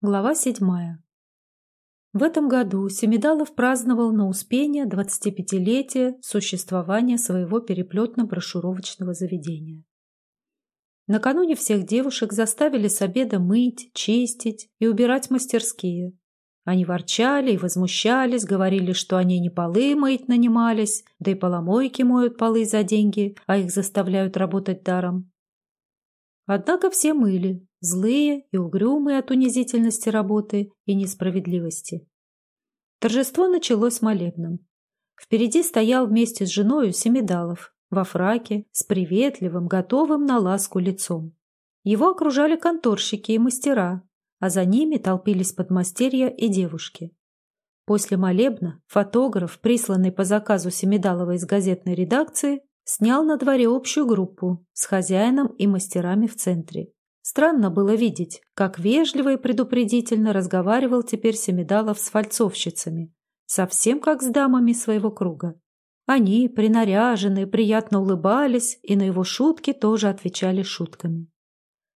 Глава седьмая. В этом году Семидалов праздновал на Успение 25-летие существования своего переплетно-брошюровочного заведения. Накануне всех девушек заставили с обеда мыть, чистить и убирать мастерские. Они ворчали и возмущались, говорили, что они не полы мыть нанимались, да и поломойки моют полы за деньги, а их заставляют работать даром. Однако все мыли, злые и угрюмые от унизительности работы и несправедливости. Торжество началось молебном. Впереди стоял вместе с женою Семидалов, во фраке, с приветливым, готовым на ласку лицом. Его окружали конторщики и мастера, а за ними толпились подмастерья и девушки. После молебна фотограф, присланный по заказу Семидалова из газетной редакции, снял на дворе общую группу с хозяином и мастерами в центре. Странно было видеть, как вежливо и предупредительно разговаривал теперь Семидалов с фальцовщицами, совсем как с дамами своего круга. Они, принаряженные, приятно улыбались и на его шутки тоже отвечали шутками.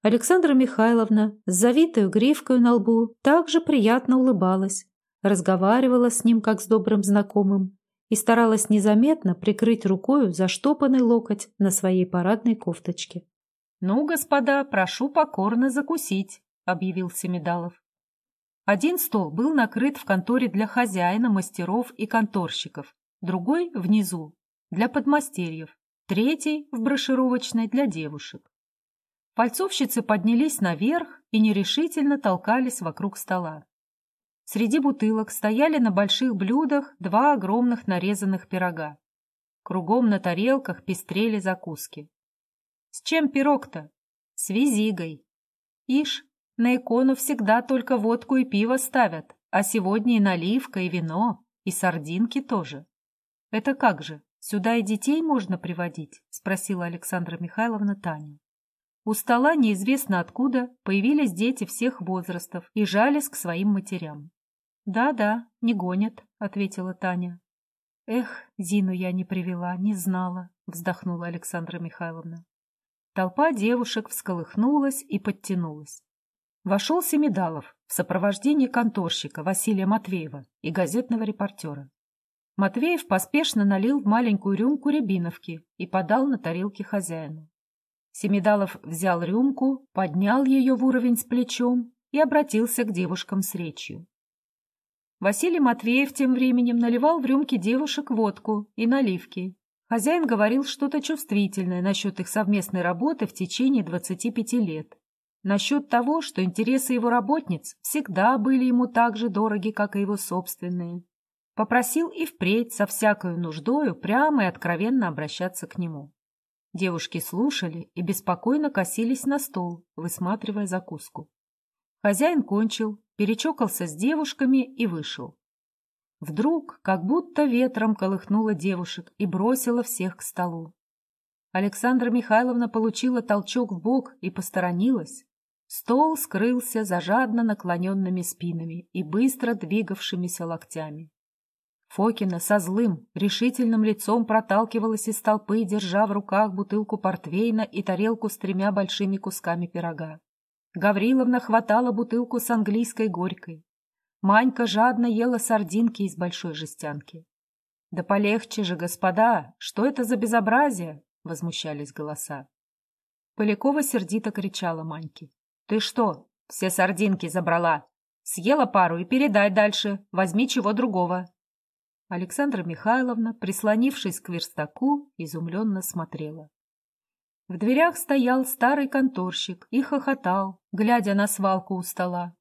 Александра Михайловна с завитой гривкой на лбу также приятно улыбалась, разговаривала с ним как с добрым знакомым и старалась незаметно прикрыть рукою заштопанный локоть на своей парадной кофточке. «Ну, господа, прошу покорно закусить», — объявил Семидалов. Один стол был накрыт в конторе для хозяина, мастеров и конторщиков, другой — внизу, для подмастерьев, третий — в брошировочной для девушек. Пальцовщицы поднялись наверх и нерешительно толкались вокруг стола. Среди бутылок стояли на больших блюдах два огромных нарезанных пирога. Кругом на тарелках пестрели закуски. С чем пирог-то? С визигой. Ишь, на икону всегда только водку и пиво ставят, а сегодня и наливка, и вино, и сардинки тоже. Это как же, сюда и детей можно приводить? Спросила Александра Михайловна Таню. У стола неизвестно откуда появились дети всех возрастов и жались к своим матерям. «Да-да, не гонят», — ответила Таня. «Эх, Зину я не привела, не знала», — вздохнула Александра Михайловна. Толпа девушек всколыхнулась и подтянулась. Вошел Семидалов в сопровождении конторщика Василия Матвеева и газетного репортера. Матвеев поспешно налил в маленькую рюмку рябиновки и подал на тарелке хозяину. Семидалов взял рюмку, поднял ее в уровень с плечом и обратился к девушкам с речью. Василий Матвеев тем временем наливал в рюмки девушек водку и наливки. Хозяин говорил что-то чувствительное насчет их совместной работы в течение 25 лет. Насчет того, что интересы его работниц всегда были ему так же дороги, как и его собственные. Попросил и впредь со всякою нуждою прямо и откровенно обращаться к нему. Девушки слушали и беспокойно косились на стол, высматривая закуску. Хозяин кончил, перечокался с девушками и вышел. Вдруг, как будто ветром колыхнула девушек и бросила всех к столу. Александра Михайловна получила толчок в бок и посторонилась. Стол скрылся за жадно наклоненными спинами и быстро двигавшимися локтями. Фокина со злым, решительным лицом проталкивалась из толпы, держа в руках бутылку портвейна и тарелку с тремя большими кусками пирога. Гавриловна хватала бутылку с английской горькой. Манька жадно ела сардинки из большой жестянки. «Да полегче же, господа! Что это за безобразие?» — возмущались голоса. Полякова сердито кричала Маньке. «Ты что, все сардинки забрала? Съела пару и передай дальше, возьми чего другого». Александра Михайловна, прислонившись к верстаку, изумленно смотрела. В дверях стоял старый конторщик и хохотал, глядя на свалку у стола.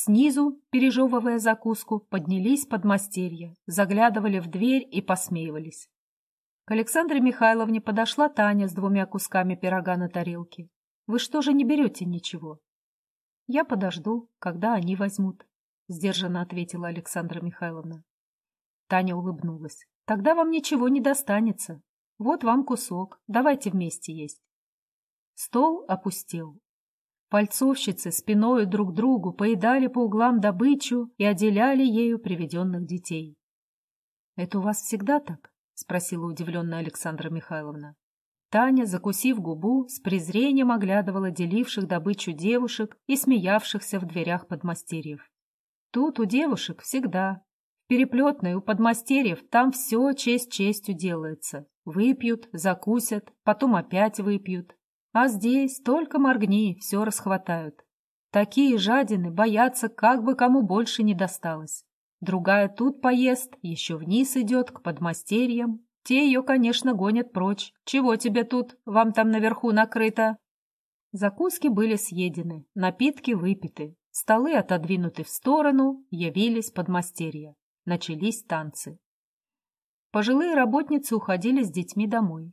Снизу, пережевывая закуску, поднялись подмастерья, заглядывали в дверь и посмеивались. К Александре Михайловне подошла Таня с двумя кусками пирога на тарелке. «Вы что же не берете ничего?» «Я подожду, когда они возьмут», — сдержанно ответила Александра Михайловна. Таня улыбнулась. «Тогда вам ничего не достанется. Вот вам кусок, давайте вместе есть. Стол опустел. Пальцовщицы спиною друг другу поедали по углам добычу и отделяли ею приведенных детей. — Это у вас всегда так? — спросила удивленная Александра Михайловна. Таня, закусив губу, с презрением оглядывала деливших добычу девушек и смеявшихся в дверях подмастерьев. Тут у девушек всегда. В переплетной у подмастерьев там все честь честью делается. Выпьют, закусят, потом опять выпьют. А здесь только моргни, все расхватают. Такие жадины боятся, как бы кому больше не досталось. Другая тут поест, еще вниз идет, к подмастерьям, те ее, конечно, гонят прочь. Чего тебе тут? Вам там наверху накрыто. Закуски были съедены, напитки выпиты, столы отодвинуты в сторону, явились подмастерья. Начались танцы. Пожилые работницы уходили с детьми домой.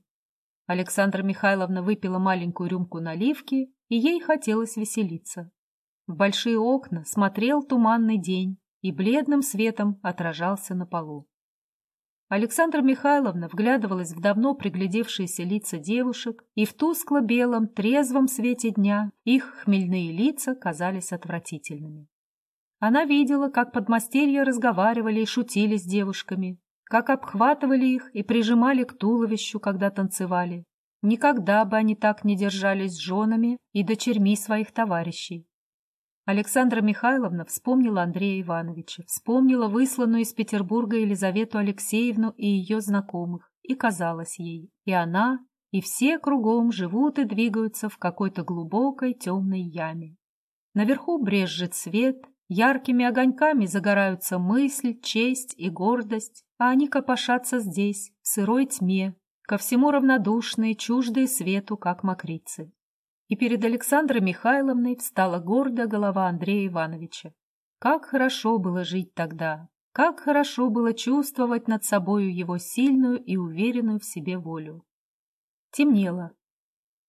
Александра Михайловна выпила маленькую рюмку наливки, и ей хотелось веселиться. В большие окна смотрел туманный день и бледным светом отражался на полу. Александра Михайловна вглядывалась в давно приглядевшиеся лица девушек, и в тускло-белом, трезвом свете дня их хмельные лица казались отвратительными. Она видела, как подмастерья разговаривали и шутили с девушками, как обхватывали их и прижимали к туловищу, когда танцевали. Никогда бы они так не держались с женами и дочерьми своих товарищей. Александра Михайловна вспомнила Андрея Ивановича, вспомнила высланную из Петербурга Елизавету Алексеевну и ее знакомых, и казалось ей, и она, и все кругом живут и двигаются в какой-то глубокой темной яме. Наверху брежет свет, яркими огоньками загораются мысль, честь и гордость, а они копошатся здесь, в сырой тьме, ко всему равнодушные, чуждые свету, как мокрицы и перед Александрой Михайловной встала гордая голова Андрея Ивановича. Как хорошо было жить тогда, как хорошо было чувствовать над собою его сильную и уверенную в себе волю. Темнело.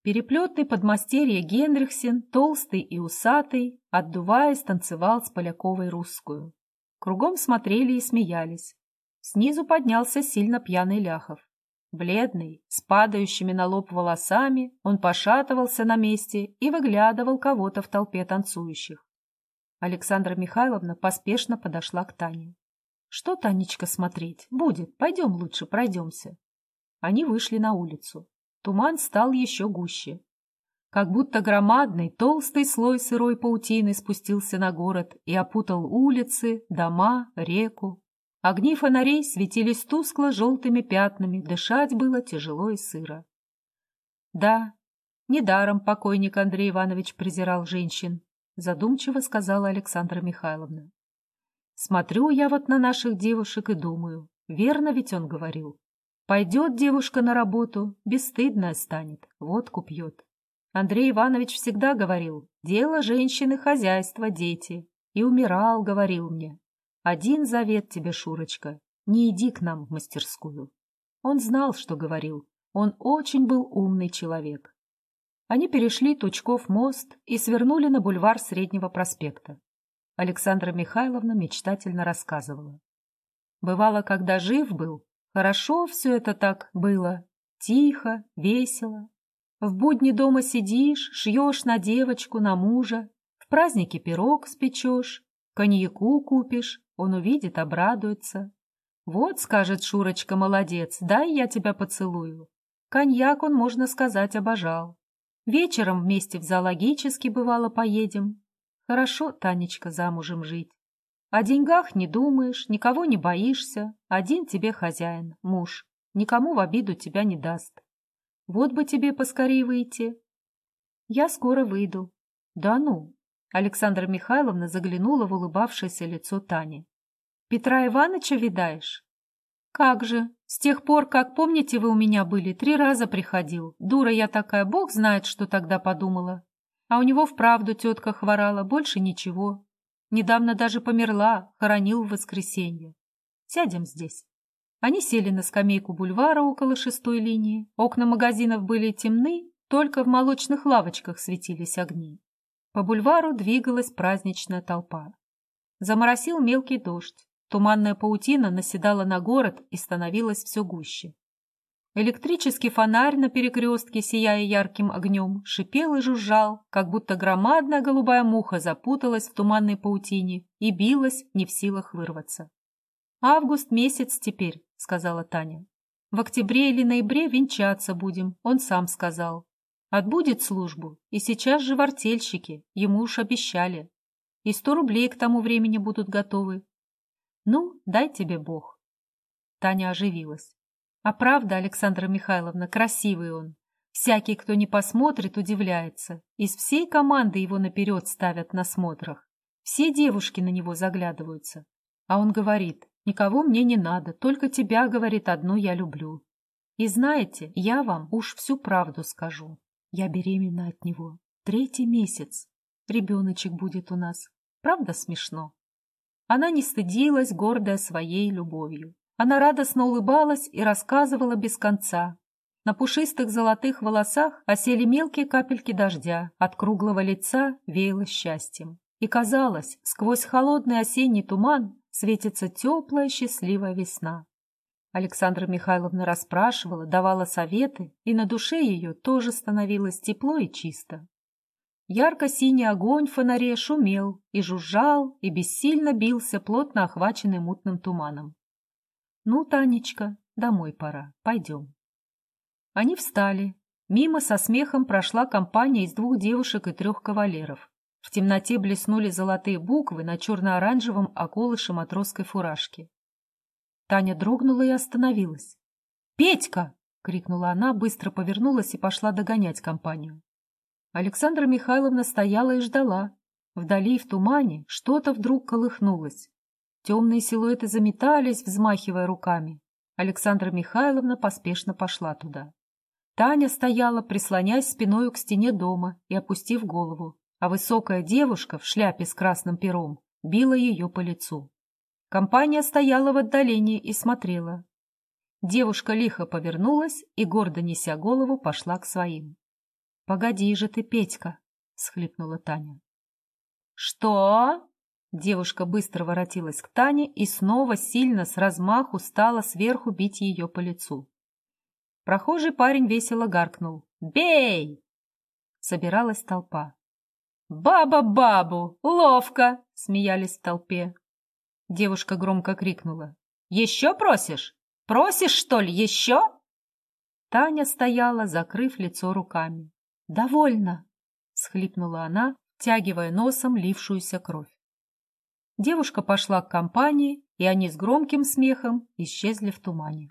Переплетный подмастерье Генрихсен, толстый и усатый, отдуваясь, танцевал с Поляковой русскую. Кругом смотрели и смеялись. Снизу поднялся сильно пьяный Ляхов. Бледный, с падающими на лоб волосами, он пошатывался на месте и выглядывал кого-то в толпе танцующих. Александра Михайловна поспешно подошла к Тане. — Что, Танечка, смотреть? Будет. Пойдем лучше, пройдемся. Они вышли на улицу. Туман стал еще гуще. Как будто громадный, толстый слой сырой паутины спустился на город и опутал улицы, дома, реку, Огни фонарей светились тускло-желтыми пятнами, дышать было тяжело и сыро. Да, недаром покойник Андрей Иванович презирал женщин, задумчиво сказала Александра Михайловна. Смотрю я вот на наших девушек и думаю, верно ведь он говорил. Пойдет девушка на работу, бесстыдная станет, водку пьет. Андрей Иванович всегда говорил, дело женщины, хозяйство, дети. И умирал, говорил мне, один завет тебе, Шурочка, не иди к нам в мастерскую. Он знал, что говорил. Он очень был умный человек. Они перешли Тучков мост и свернули на бульвар Среднего проспекта. Александра Михайловна мечтательно рассказывала. Бывало, когда жив был, хорошо все это так было, тихо, весело. В будни дома сидишь, шьешь на девочку, на мужа, в празднике пирог спечешь, коньяку купишь, он увидит, обрадуется. Вот, скажет Шурочка, молодец, дай я тебя поцелую. Коньяк он, можно сказать, обожал. Вечером вместе в зоологический, бывало, поедем. Хорошо, Танечка, замужем жить. О деньгах не думаешь, никого не боишься. Один тебе хозяин, муж. Никому в обиду тебя не даст. Вот бы тебе поскорее выйти. Я скоро выйду. Да ну, Александра Михайловна заглянула в улыбавшееся лицо Тани. «Петра Ивановича видаешь?» «Как же! С тех пор, как, помните, вы у меня были, три раза приходил. Дура я такая, бог знает, что тогда подумала. А у него вправду тетка хворала, больше ничего. Недавно даже померла, хоронил в воскресенье. Сядем здесь». Они сели на скамейку бульвара около шестой линии. Окна магазинов были темны, только в молочных лавочках светились огни. По бульвару двигалась праздничная толпа. Заморосил мелкий дождь. Туманная паутина наседала на город и становилась все гуще. Электрический фонарь на перекрестке, сияя ярким огнем, шипел и жужжал, как будто громадная голубая муха запуталась в туманной паутине и билась, не в силах вырваться. «Август месяц теперь», — сказала Таня. В октябре или ноябре венчаться будем, он сам сказал. Отбудет службу, и сейчас же в артельщики, ему уж обещали. И сто рублей к тому времени будут готовы. Ну, дай тебе Бог. Таня оживилась. А правда, Александра Михайловна, красивый он. Всякий, кто не посмотрит, удивляется. Из всей команды его наперед ставят на смотрах. Все девушки на него заглядываются. А он говорит, никого мне не надо, только тебя, говорит, одну я люблю. И знаете, я вам уж всю правду скажу. Я беременна от него. Третий месяц. Ребеночек будет у нас. Правда смешно? Она не стыдилась, гордая своей любовью. Она радостно улыбалась и рассказывала без конца. На пушистых золотых волосах осели мелкие капельки дождя, от круглого лица веяло счастьем. И казалось, сквозь холодный осенний туман светится теплая счастливая весна. Александра Михайловна расспрашивала, давала советы, и на душе ее тоже становилось тепло и чисто. Ярко-синий огонь в фонаре шумел и жужжал, и бессильно бился, плотно охваченный мутным туманом. «Ну, Танечка, домой пора, пойдем». Они встали. Мимо со смехом прошла компания из двух девушек и трех кавалеров. В темноте блеснули золотые буквы на черно-оранжевом околыше матросской фуражки. Таня дрогнула и остановилась. «Петька!» — крикнула она, быстро повернулась и пошла догонять компанию. Александра Михайловна стояла и ждала. Вдали, в тумане, что-то вдруг колыхнулось. Темные силуэты заметались, взмахивая руками. Александра Михайловна поспешно пошла туда. Таня стояла, прислонясь спиной к стене дома и опустив голову, а высокая девушка в шляпе с красным пером била ее по лицу. Компания стояла в отдалении и смотрела. Девушка лихо повернулась и, гордо неся голову, пошла к своим. — Погоди же ты, Петька! — схлипнула Таня. — Что? Девушка быстро воротилась к Тане и снова сильно с размаху стала сверху бить ее по лицу. Прохожий парень весело гаркнул. «Бей!» Собиралась толпа. «Баба бабу! Ловко!» — смеялись в толпе. Девушка громко крикнула. «Еще просишь? Просишь, что ли, еще?» Таня стояла, закрыв лицо руками. «Довольно!» — схлипнула она, тягивая носом лившуюся кровь. Девушка пошла к компании, и они с громким смехом исчезли в тумане.